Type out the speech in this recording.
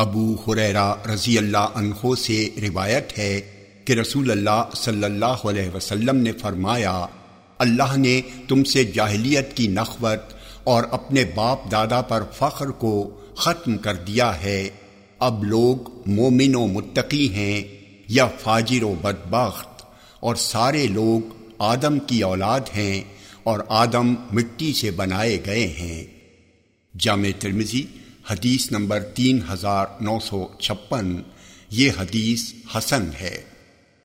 ابو حریرا رضی اللہ عنہ سے روایت ہے کہ رسول اللہ صلی اللہ علیہ وسلم نے فرمایا، اللہ نے تم سے جاہلیت کی نخوت اور اپنے باپ دادا پر فخر کو ختم کر دیا ہے۔ اب لوگ مومن و متقی ہیں یا فاجر و بدبخت اور سارے لوگ آدم کی اولاد ہیں اور آدم مٹی سے بنائے گئے ہیں۔ جامع ترمزی حدیث نمبر تین ہزار نو سو چھپن یہ حدیث حسن ہے۔